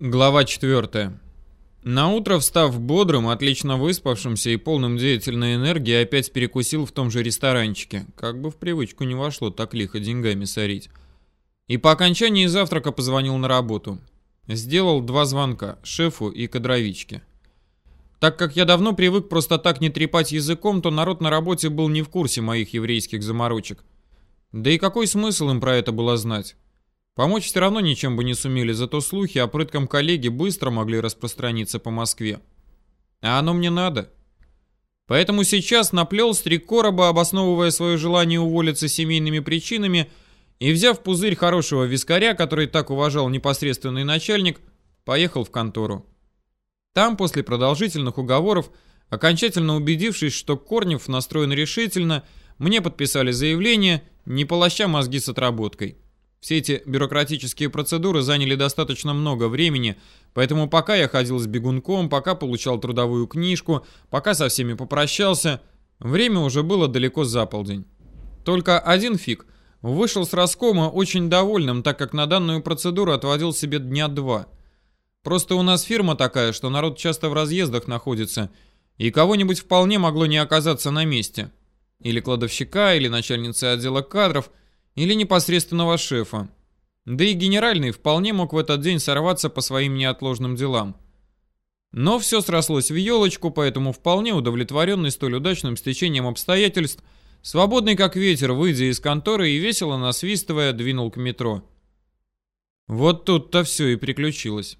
Глава 4. Наутро, встав бодрым, отлично выспавшимся и полным деятельной энергии, опять перекусил в том же ресторанчике. Как бы в привычку не вошло так лихо деньгами сорить. И по окончании завтрака позвонил на работу. Сделал два звонка, шефу и кадровичке. Так как я давно привык просто так не трепать языком, то народ на работе был не в курсе моих еврейских заморочек. Да и какой смысл им про это было знать? Помочь все равно ничем бы не сумели, зато слухи о прытком коллеге быстро могли распространиться по Москве. А оно мне надо. Поэтому сейчас наплел с три короба, обосновывая свое желание уволиться семейными причинами, и, взяв пузырь хорошего вискаря, который так уважал непосредственный начальник, поехал в контору. Там, после продолжительных уговоров, окончательно убедившись, что Корнев настроен решительно, мне подписали заявление, не полоща мозги с отработкой. Все эти бюрократические процедуры заняли достаточно много времени, поэтому пока я ходил с бегунком, пока получал трудовую книжку, пока со всеми попрощался, время уже было далеко за полдень. Только один фиг вышел с раскома очень довольным, так как на данную процедуру отводил себе дня два. Просто у нас фирма такая, что народ часто в разъездах находится, и кого-нибудь вполне могло не оказаться на месте. Или кладовщика, или начальницы отдела кадров – или непосредственного шефа. Да и генеральный вполне мог в этот день сорваться по своим неотложным делам. Но все срослось в елочку, поэтому вполне удовлетворенный столь удачным стечением обстоятельств, свободный как ветер, выйдя из конторы и весело насвистывая, двинул к метро. Вот тут-то все и приключилось.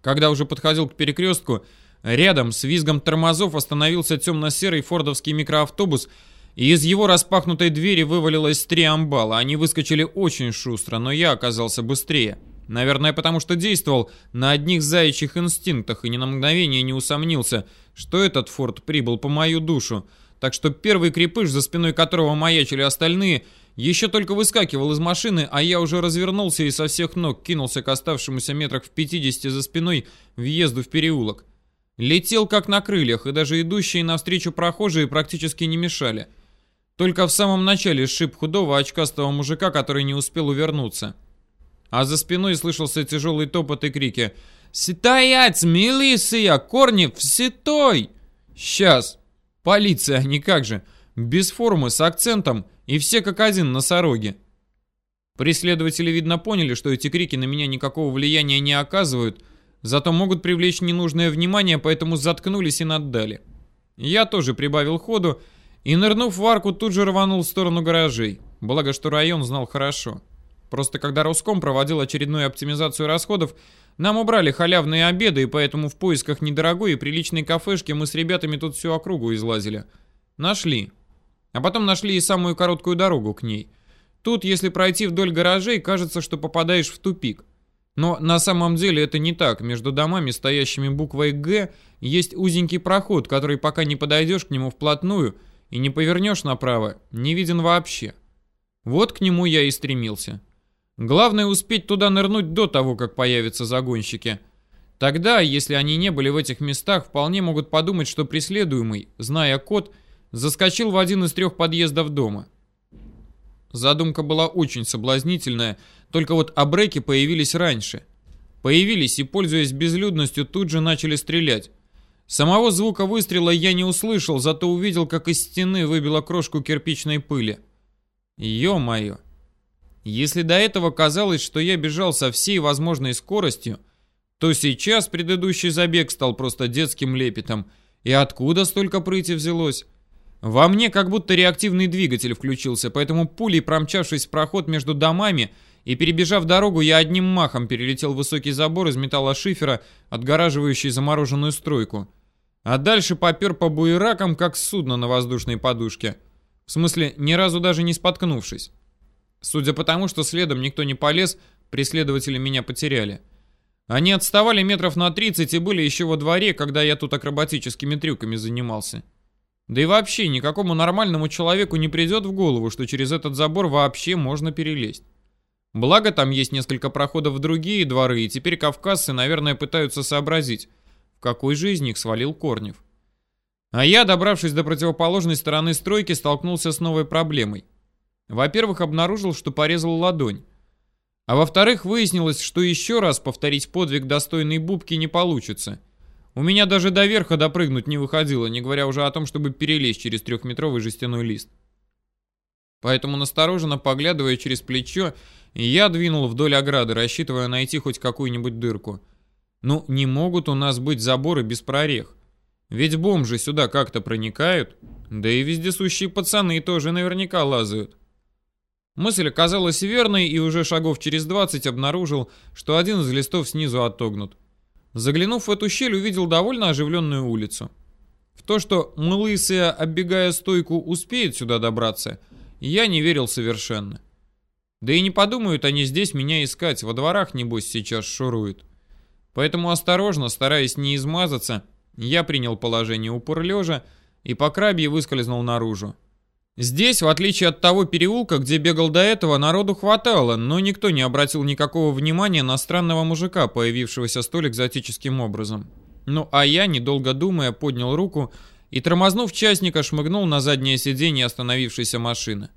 Когда уже подходил к перекрестку, рядом с визгом тормозов остановился темно-серый фордовский микроавтобус и из его распахнутой двери вывалилось три амбала. Они выскочили очень шустро, но я оказался быстрее. Наверное, потому что действовал на одних заячьих инстинктах и ни на мгновение не усомнился, что этот форт прибыл по мою душу. Так что первый крепыш, за спиной которого маячили остальные, еще только выскакивал из машины, а я уже развернулся и со всех ног кинулся к оставшемуся метрах в 50 за спиной въезду в переулок. Летел как на крыльях, и даже идущие навстречу прохожие практически не мешали. Только в самом начале сшиб худого очкастого мужика, который не успел увернуться. А за спиной слышался тяжелый топот и крики. «Стоять, милиция! Корнев, ситой!» «Сейчас! Полиция, никак же! Без формы, с акцентом, и все как один носороги!» Преследователи, видно, поняли, что эти крики на меня никакого влияния не оказывают, зато могут привлечь ненужное внимание, поэтому заткнулись и наддали. Я тоже прибавил ходу, и, нырнув в арку, тут же рванул в сторону гаражей. Благо, что район знал хорошо. Просто когда Роском проводил очередную оптимизацию расходов, нам убрали халявные обеды, и поэтому в поисках недорогой и приличной кафешки мы с ребятами тут всю округу излазили. Нашли. А потом нашли и самую короткую дорогу к ней. Тут, если пройти вдоль гаражей, кажется, что попадаешь в тупик. Но на самом деле это не так. Между домами, стоящими буквой «Г», есть узенький проход, который пока не подойдешь к нему вплотную – и не повернешь направо, не виден вообще. Вот к нему я и стремился. Главное успеть туда нырнуть до того, как появятся загонщики. Тогда, если они не были в этих местах, вполне могут подумать, что преследуемый, зная код, заскочил в один из трех подъездов дома. Задумка была очень соблазнительная, только вот абреки появились раньше. Появились и, пользуясь безлюдностью, тут же начали стрелять. Самого звука выстрела я не услышал, зато увидел, как из стены выбило крошку кирпичной пыли. Ё-моё! Если до этого казалось, что я бежал со всей возможной скоростью, то сейчас предыдущий забег стал просто детским лепетом. И откуда столько прыти взялось? Во мне как будто реактивный двигатель включился, поэтому пулей, промчавшись в проход между домами и перебежав дорогу, я одним махом перелетел высокий забор из металлошифера, отгораживающий замороженную стройку. А дальше попер по буеракам, как судно на воздушной подушке. В смысле, ни разу даже не споткнувшись. Судя по тому, что следом никто не полез, преследователи меня потеряли. Они отставали метров на 30 и были еще во дворе, когда я тут акробатическими трюками занимался. Да и вообще, никакому нормальному человеку не придет в голову, что через этот забор вообще можно перелезть. Благо, там есть несколько проходов в другие дворы, и теперь кавказцы, наверное, пытаются сообразить, какой же из них свалил Корнев. А я, добравшись до противоположной стороны стройки, столкнулся с новой проблемой. Во-первых, обнаружил, что порезал ладонь. А во-вторых, выяснилось, что еще раз повторить подвиг достойной бубки не получится. У меня даже до верха допрыгнуть не выходило, не говоря уже о том, чтобы перелезть через трехметровый жестяной лист. Поэтому, настороженно поглядывая через плечо, я двинул вдоль ограды, рассчитывая найти хоть какую-нибудь дырку. Ну, не могут у нас быть заборы без прорех. Ведь бомжи сюда как-то проникают, да и вездесущие пацаны тоже наверняка лазают. Мысль оказалась верной, и уже шагов через 20 обнаружил, что один из листов снизу отогнут. Заглянув в эту щель, увидел довольно оживленную улицу. В то, что мылысые, оббегая стойку, успеют сюда добраться, я не верил совершенно. Да и не подумают они здесь меня искать, во дворах, небось, сейчас шуруют. Поэтому осторожно, стараясь не измазаться, я принял положение упор лежа и по крабье выскользнул наружу. Здесь, в отличие от того переулка, где бегал до этого, народу хватало, но никто не обратил никакого внимания на странного мужика, появившегося столь экзотическим образом. Ну а я, недолго думая, поднял руку и, тормознув частника, шмыгнул на заднее сиденье остановившейся машины.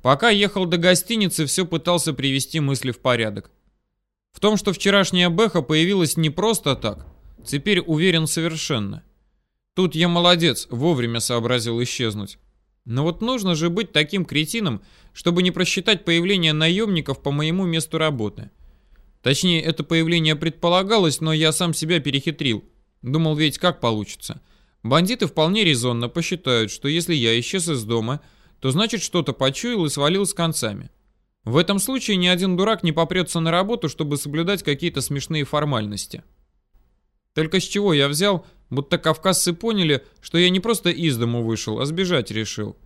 Пока ехал до гостиницы, все пытался привести мысли в порядок. В том, что вчерашняя Бэха появилась не просто так, теперь уверен совершенно. Тут я молодец, вовремя сообразил исчезнуть. Но вот нужно же быть таким кретином, чтобы не просчитать появление наемников по моему месту работы. Точнее, это появление предполагалось, но я сам себя перехитрил. Думал ведь, как получится. Бандиты вполне резонно посчитают, что если я исчез из дома, то значит что-то почуял и свалил с концами. В этом случае ни один дурак не попрется на работу, чтобы соблюдать какие-то смешные формальности. Только с чего я взял, будто кавказцы поняли, что я не просто из дому вышел, а сбежать решил.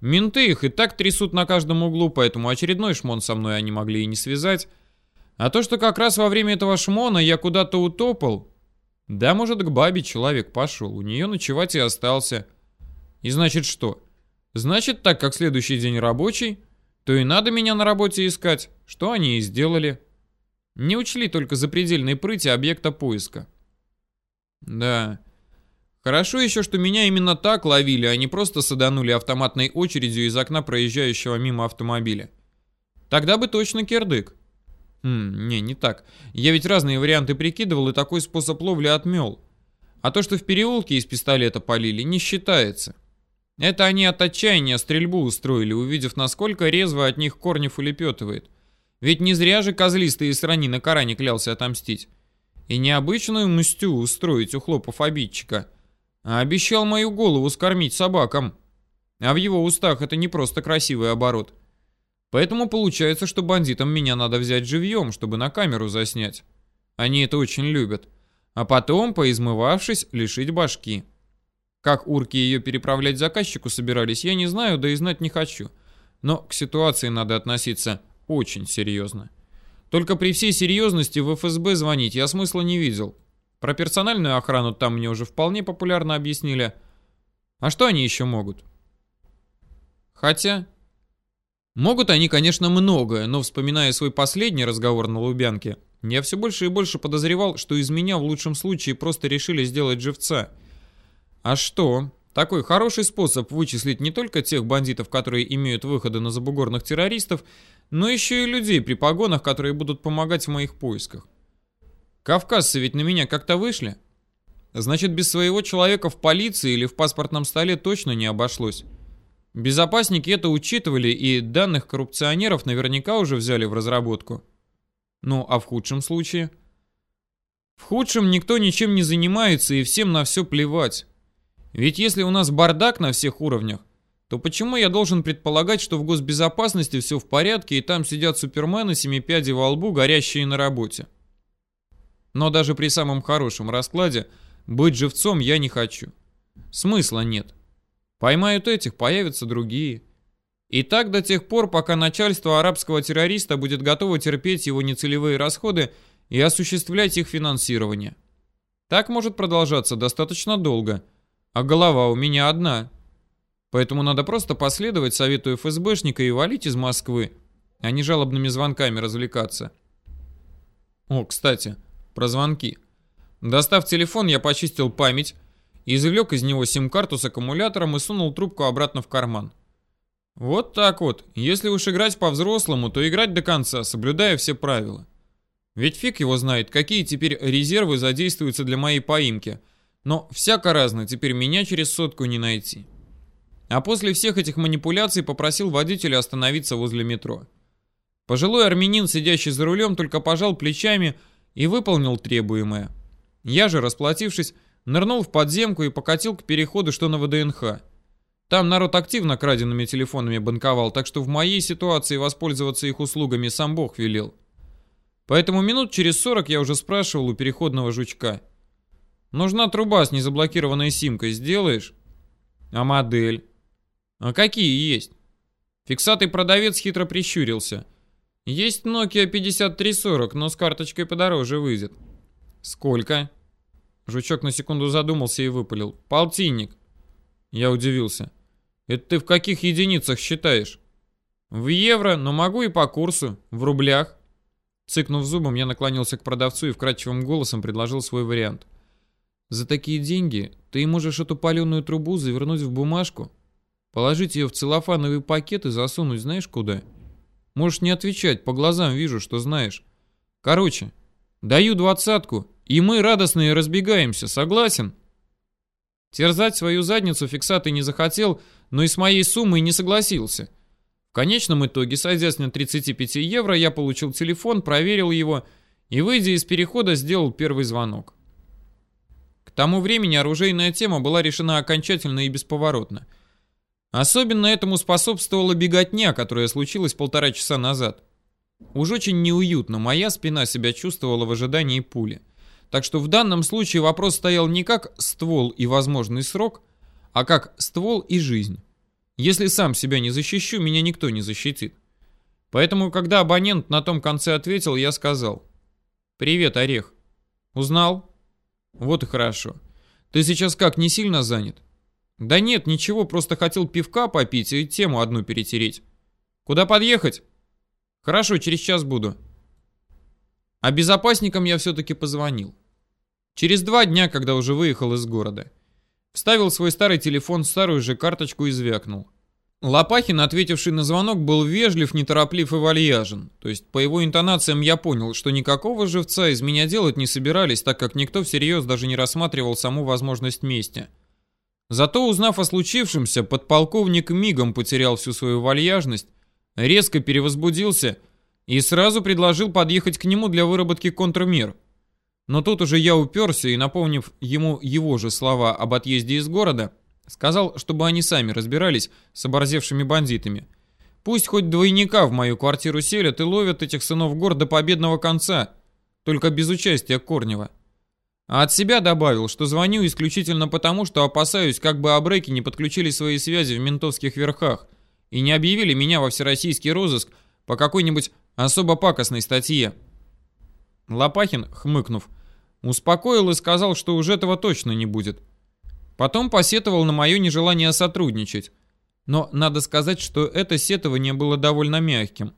Менты их и так трясут на каждом углу, поэтому очередной шмон со мной они могли и не связать. А то, что как раз во время этого шмона я куда-то утопал... Да, может, к бабе человек пошел, у нее ночевать и остался. И значит что? Значит, так как следующий день рабочий, то и надо меня на работе искать, что они и сделали. Не учли только запредельной прыти объекта поиска. Да. Хорошо еще, что меня именно так ловили, а не просто саданули автоматной очередью из окна проезжающего мимо автомобиля. Тогда бы точно кирдык. Хм, не, не так. Я ведь разные варианты прикидывал и такой способ ловли отмел. А то, что в переулке из пистолета полили, не считается. Это они от отчаяния стрельбу устроили, увидев, насколько резво от них Корнев улепетывает. Ведь не зря же козлистый из рани на Коране клялся отомстить. И необычную мстю устроить у хлопов обидчика, а обещал мою голову скормить собакам. А в его устах это не просто красивый оборот. Поэтому получается, что бандитам меня надо взять живьем, чтобы на камеру заснять. Они это очень любят. А потом, поизмывавшись, лишить башки. Как урки ее переправлять заказчику собирались, я не знаю, да и знать не хочу. Но к ситуации надо относиться очень серьезно. Только при всей серьезности в ФСБ звонить я смысла не видел. Про персональную охрану там мне уже вполне популярно объяснили. А что они еще могут? Хотя... Могут они, конечно, многое, но вспоминая свой последний разговор на Лубянке, я все больше и больше подозревал, что из меня в лучшем случае просто решили сделать живца. А что? Такой хороший способ вычислить не только тех бандитов, которые имеют выходы на забугорных террористов, но еще и людей при погонах, которые будут помогать в моих поисках. Кавказцы ведь на меня как-то вышли. Значит, без своего человека в полиции или в паспортном столе точно не обошлось. Безопасники это учитывали и данных коррупционеров наверняка уже взяли в разработку. Ну, а в худшем случае? В худшем никто ничем не занимается и всем на все плевать. Ведь если у нас бардак на всех уровнях, то почему я должен предполагать, что в госбезопасности все в порядке и там сидят супермены семипяди во лбу, горящие на работе? Но даже при самом хорошем раскладе быть живцом я не хочу. Смысла нет. Поймают этих, появятся другие. И так до тех пор, пока начальство арабского террориста будет готово терпеть его нецелевые расходы и осуществлять их финансирование. Так может продолжаться достаточно долго. А голова у меня одна – Поэтому надо просто последовать совету ФСБшника и валить из Москвы, а не жалобными звонками развлекаться. О, кстати, про звонки. Достав телефон, я почистил память, извлек из него сим-карту с аккумулятором и сунул трубку обратно в карман. Вот так вот. Если уж играть по-взрослому, то играть до конца, соблюдая все правила. Ведь фиг его знает, какие теперь резервы задействуются для моей поимки. Но всяко разно, теперь меня через сотку не найти. А после всех этих манипуляций попросил водителя остановиться возле метро. Пожилой армянин, сидящий за рулем, только пожал плечами и выполнил требуемое. Я же, расплатившись, нырнул в подземку и покатил к переходу, что на ВДНХ. Там народ активно краденными телефонами банковал, так что в моей ситуации воспользоваться их услугами сам Бог велел. Поэтому минут через 40 я уже спрашивал у переходного жучка. «Нужна труба с незаблокированной симкой, сделаешь?» «А модель?» «А какие есть?» Фиксатый продавец хитро прищурился. «Есть Nokia 5340, но с карточкой подороже выйдет». «Сколько?» Жучок на секунду задумался и выпалил. «Полтинник». Я удивился. Это ты в каких единицах считаешь? В евро, но могу и по курсу, в рублях. Цыкнув зубом, я наклонился к продавцу и вкрадчивым голосом предложил свой вариант. За такие деньги ты можешь эту паленую трубу завернуть в бумажку, положить ее в целлофановый пакет и засунуть знаешь куда. Можешь не отвечать, по глазам вижу, что знаешь. Короче, даю двадцатку, и мы радостные разбегаемся, согласен?» Терзать свою задницу фиксатый не захотел, но и с моей суммой не согласился. В конечном итоге, сойдясь на 35 евро, я получил телефон, проверил его и, выйдя из перехода, сделал первый звонок. Тому времени оружейная тема была решена окончательно и бесповоротно. Особенно этому способствовала беготня, которая случилась полтора часа назад. Уж очень неуютно моя спина себя чувствовала в ожидании пули. Так что в данном случае вопрос стоял не как ствол и возможный срок, а как ствол и жизнь. Если сам себя не защищу, меня никто не защитит. Поэтому, когда абонент на том конце ответил, я сказал. «Привет, Орех. Узнал?» «Вот и хорошо. Ты сейчас как, не сильно занят?» «Да нет, ничего, просто хотел пивка попить и тему одну перетереть. Куда подъехать?» «Хорошо, через час буду». А безопасникам я все-таки позвонил. Через два дня, когда уже выехал из города. Вставил свой старый телефон в старую же карточку и звякнул. Лопахин, ответивший на звонок, был вежлив, нетороплив и вальяжен. То есть по его интонациям я понял, что никакого живца из меня делать не собирались, так как никто всерьез даже не рассматривал саму возможность мести. Зато, узнав о случившемся, подполковник мигом потерял всю свою вальяжность, резко перевозбудился и сразу предложил подъехать к нему для выработки контрмер. Но тут уже я уперся и, напомнив ему его же слова об отъезде из города, сказал, чтобы они сами разбирались с оборзевшими бандитами. Пусть хоть двойника в мою квартиру селят и ловят этих сынов гор до победного конца, только без участия Корнева. А от себя добавил, что звоню исключительно потому, что опасаюсь, как бы обреки не подключили свои связи в ментовских верхах и не объявили меня во всероссийский розыск по какой-нибудь особо пакостной статье. Лопахин, хмыкнув, успокоил и сказал, что уже этого точно не будет. Потом посетовал на мое нежелание сотрудничать. Но надо сказать, что это сетование было довольно мягким.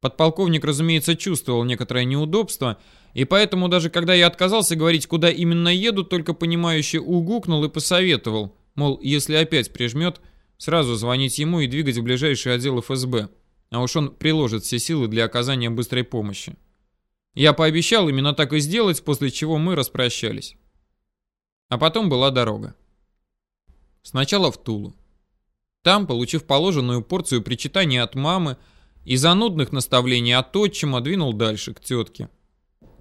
Подполковник, разумеется, чувствовал некоторое неудобство, и поэтому даже когда я отказался говорить, куда именно еду, только понимающе угукнул и посоветовал, мол, если опять прижмет, сразу звонить ему и двигать в ближайший отдел ФСБ а уж он приложит все силы для оказания быстрой помощи. Я пообещал именно так и сделать, после чего мы распрощались. А потом была дорога. Сначала в Тулу. Там, получив положенную порцию причитаний от мамы и занудных наставлений от отчима, двинул дальше, к тетке.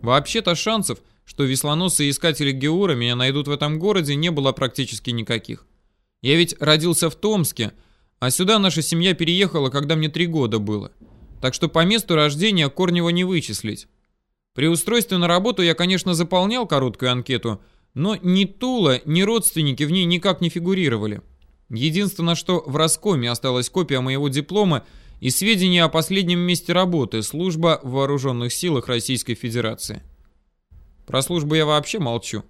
Вообще-то шансов, что веслоносые искатели Геура меня найдут в этом городе, не было практически никаких. Я ведь родился в Томске, а сюда наша семья переехала, когда мне три года было. Так что по месту рождения Корнева не вычислить. При устройстве на работу я, конечно, заполнял короткую анкету, но ни Тула, ни родственники в ней никак не фигурировали. Единственное, что в Роскоме осталась копия моего диплома и сведения о последнем месте работы служба в вооруженных силах Российской Федерации. Про службу я вообще молчу.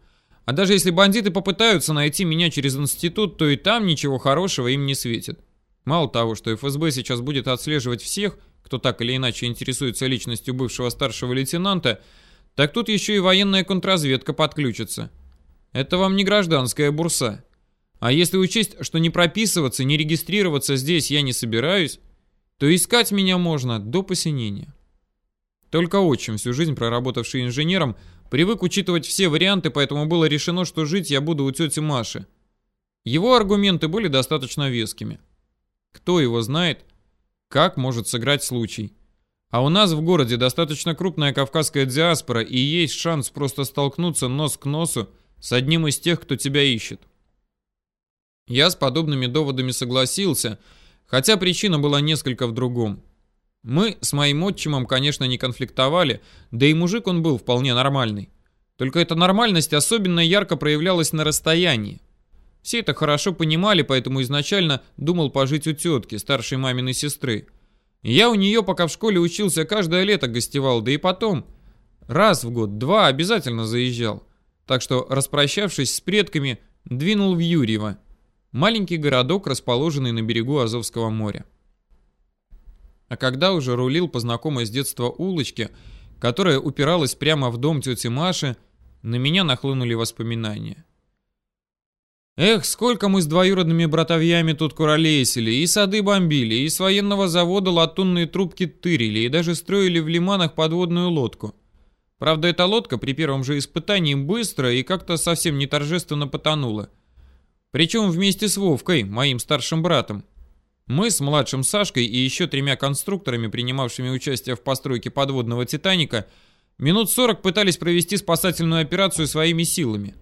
А даже если бандиты попытаются найти меня через институт, то и там ничего хорошего им не светит. Мало того, что ФСБ сейчас будет отслеживать всех, кто так или иначе интересуется личностью бывшего старшего лейтенанта, так тут еще и военная контрразведка подключится. Это вам не гражданская бурса. А если учесть, что не прописываться, не регистрироваться здесь я не собираюсь, то искать меня можно до посинения. Только отчим, всю жизнь проработавший инженером, привык учитывать все варианты, поэтому было решено, что жить я буду у тети Маши. Его аргументы были достаточно вескими. Кто его знает, как может сыграть случай. А у нас в городе достаточно крупная кавказская диаспора, и есть шанс просто столкнуться нос к носу с одним из тех, кто тебя ищет. Я с подобными доводами согласился, хотя причина была несколько в другом. Мы с моим отчимом, конечно, не конфликтовали, да и мужик он был вполне нормальный. Только эта нормальность особенно ярко проявлялась на расстоянии. Все это хорошо понимали, поэтому изначально думал пожить у тетки, старшей маминой сестры. Я у нее, пока в школе учился, каждое лето гостевал, да и потом. Раз в год, два обязательно заезжал. Так что, распрощавшись с предками, двинул в Юрьево. Маленький городок, расположенный на берегу Азовского моря. А когда уже рулил по знакомой с детства улочке, которая упиралась прямо в дом тети Маши, на меня нахлынули воспоминания. Эх, сколько мы с двоюродными братовьями тут куролесили, и сады бомбили, и с военного завода латунные трубки тырили, и даже строили в лиманах подводную лодку. Правда, эта лодка при первом же испытании быстро и как-то совсем не торжественно потонула. Причем вместе с Вовкой, моим старшим братом. Мы с младшим Сашкой и еще тремя конструкторами, принимавшими участие в постройке подводного «Титаника», минут 40 пытались провести спасательную операцию своими силами.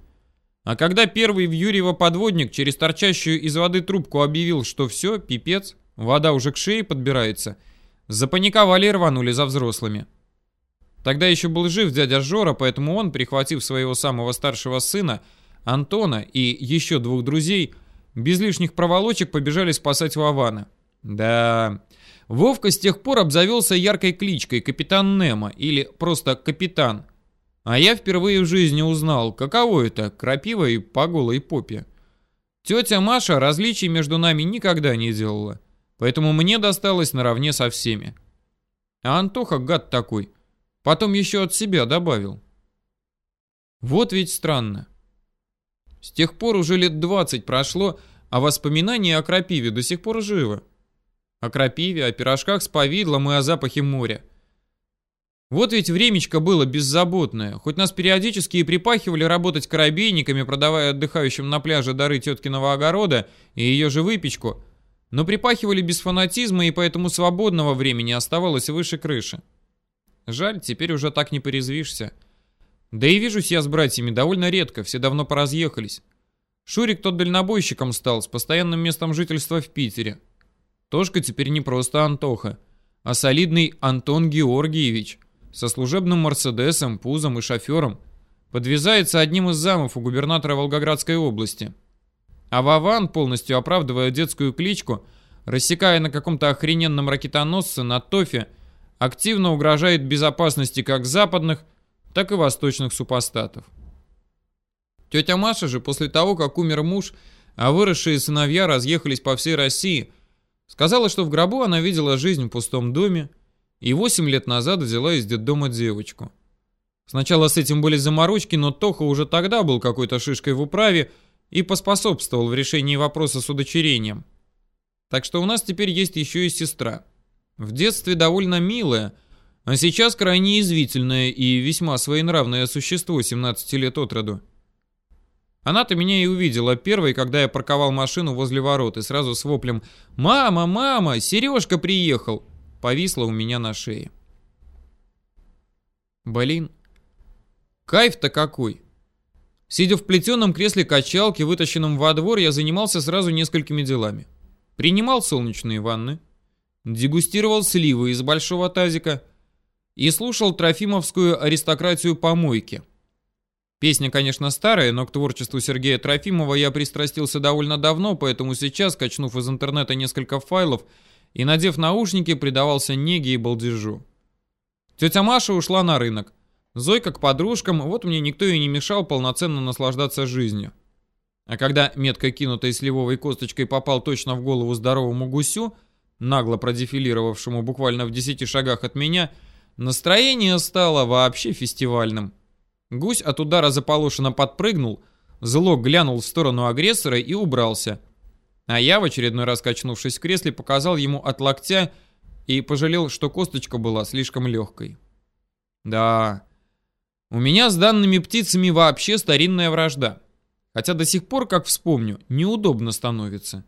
А когда первый в Юрьево подводник через торчащую из воды трубку объявил, что все, пипец, вода уже к шее подбирается, запаниковали и рванули за взрослыми. Тогда еще был жив дядя Жора, поэтому он, прихватив своего самого старшего сына, Антона и еще двух друзей, без лишних проволочек побежали спасать Вована. Да, Вовка с тех пор обзавелся яркой кличкой Капитан Немо или просто Капитан. А я впервые в жизни узнал, каково это крапива и по голой попе. Тетя Маша различий между нами никогда не делала, поэтому мне досталось наравне со всеми. А Антоха гад такой, потом еще от себя добавил. Вот ведь странно. С тех пор уже лет 20 прошло, а воспоминания о крапиве до сих пор живы. О крапиве, о пирожках с повидлом и о запахе моря. Вот ведь времечко было беззаботное. Хоть нас периодически и припахивали работать корабейниками, продавая отдыхающим на пляже дары теткиного огорода и ее же выпечку, но припахивали без фанатизма и поэтому свободного времени оставалось выше крыши. Жаль, теперь уже так не порезвишься. Да и вижусь я с братьями довольно редко, все давно поразъехались. Шурик тот дальнобойщиком стал, с постоянным местом жительства в Питере. Тошка теперь не просто Антоха, а солидный Антон Георгиевич, со служебным Мерседесом, пузом и шофером. Подвязается одним из замов у губернатора Волгоградской области. А Вован, полностью оправдывая детскую кличку, рассекая на каком-то охрененном ракетоносце на Тофе, активно угрожает безопасности как западных, так и восточных супостатов. Тетя Маша же после того, как умер муж, а выросшие сыновья разъехались по всей России, сказала, что в гробу она видела жизнь в пустом доме и 8 лет назад взяла из детдома девочку. Сначала с этим были заморочки, но Тоха уже тогда был какой-то шишкой в управе и поспособствовал в решении вопроса с удочерением. Так что у нас теперь есть еще и сестра. В детстве довольно милая, а сейчас крайне извительное и весьма своенравное существо 17 лет от роду. Она-то меня и увидела первой, когда я парковал машину возле ворот, и сразу с воплем «Мама, мама, Сережка приехал!» повисла у меня на шее. Блин, кайф-то какой! Сидя в плетеном кресле качалки, вытащенном во двор, я занимался сразу несколькими делами. Принимал солнечные ванны, дегустировал сливы из большого тазика – и слушал Трофимовскую аристократию помойки. Песня, конечно, старая, но к творчеству Сергея Трофимова я пристрастился довольно давно, поэтому сейчас, качнув из интернета несколько файлов и надев наушники, предавался неге и балдежу. Тетя Маша ушла на рынок. Зойка к подружкам, вот мне никто и не мешал полноценно наслаждаться жизнью. А когда метко кинутой сливовой косточкой попал точно в голову здоровому гусю, нагло продефилировавшему буквально в десяти шагах от меня, Настроение стало вообще фестивальным. Гусь от удара заполошенно подпрыгнул, зло глянул в сторону агрессора и убрался. А я, в очередной раз качнувшись в кресле, показал ему от локтя и пожалел, что косточка была слишком легкой. Да, у меня с данными птицами вообще старинная вражда. Хотя до сих пор, как вспомню, неудобно становится.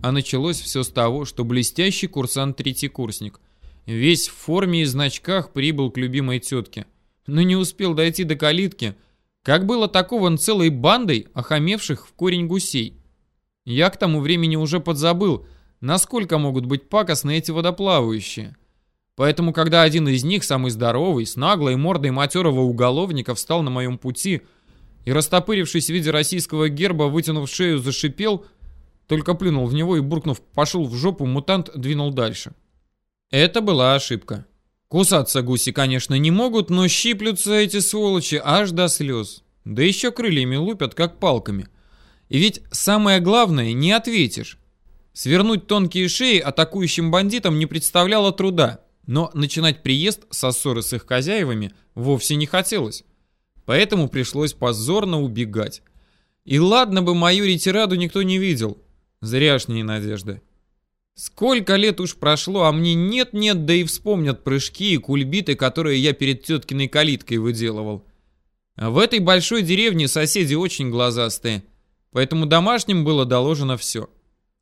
А началось все с того, что блестящий курсант-третьекурсник, весь в форме и значках, прибыл к любимой тетке. Но не успел дойти до калитки, как был атакован целой бандой охамевших в корень гусей. Я к тому времени уже подзабыл, насколько могут быть пакостны эти водоплавающие. Поэтому, когда один из них, самый здоровый, с наглой мордой матерого уголовника, встал на моем пути и, растопырившись в виде российского герба, вытянув шею, зашипел, только плюнул в него и, буркнув «пошел в жопу», мутант двинул дальше. Это была ошибка. Кусаться гуси, конечно, не могут, но щиплются эти сволочи аж до слез. Да еще крыльями лупят, как палками – и ведь самое главное, не ответишь. Свернуть тонкие шеи атакующим бандитам не представляло труда, но начинать приезд со ссоры с их хозяевами вовсе не хотелось. Поэтому пришлось позорно убегать. И ладно бы мою ретираду никто не видел. Зряшние надежды. Сколько лет уж прошло, а мне нет-нет, да и вспомнят прыжки и кульбиты, которые я перед теткиной калиткой выделывал. А в этой большой деревне соседи очень глазастые. Поэтому домашним было доложено все.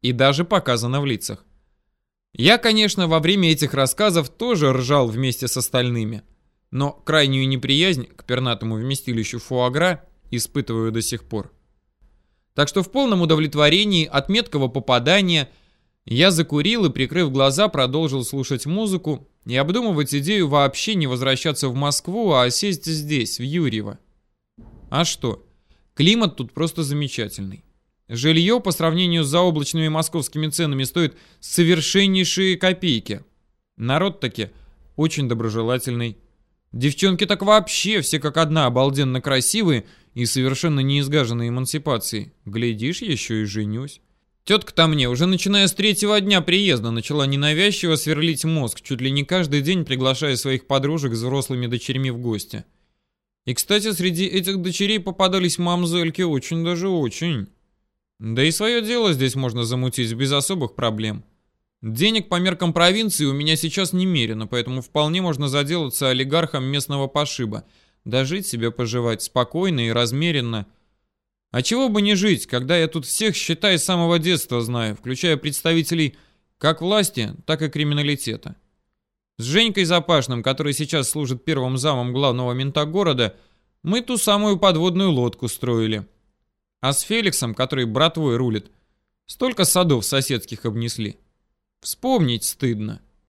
И даже показано в лицах. Я, конечно, во время этих рассказов тоже ржал вместе с остальными. Но крайнюю неприязнь к пернатому вместилищу фуагра испытываю до сих пор. Так что в полном удовлетворении от меткого попадания я закурил и, прикрыв глаза, продолжил слушать музыку и обдумывать идею вообще не возвращаться в Москву, а сесть здесь, в Юрьево. А что? Климат тут просто замечательный. Жилье по сравнению с заоблачными московскими ценами стоит совершеннейшие копейки. Народ таки очень доброжелательный. Девчонки так вообще все как одна обалденно красивые и совершенно не изгаженные эмансипацией. Глядишь, еще и женюсь. Тетка-то мне уже начиная с третьего дня приезда начала ненавязчиво сверлить мозг, чуть ли не каждый день приглашая своих подружек с взрослыми дочерьми в гости. И, кстати, среди этих дочерей попадались мамзельки очень даже очень. Да и свое дело здесь можно замутить без особых проблем. Денег по меркам провинции у меня сейчас немерено, поэтому вполне можно заделаться олигархом местного пошиба. Дожить себе поживать спокойно и размеренно. А чего бы не жить, когда я тут всех, считай, с самого детства знаю, включая представителей как власти, так и криминалитета. С Женькой Запашным, который сейчас служит первым замом главного мента города, мы ту самую подводную лодку строили. А с Феликсом, который братвой рулит, столько садов соседских обнесли. Вспомнить стыдно.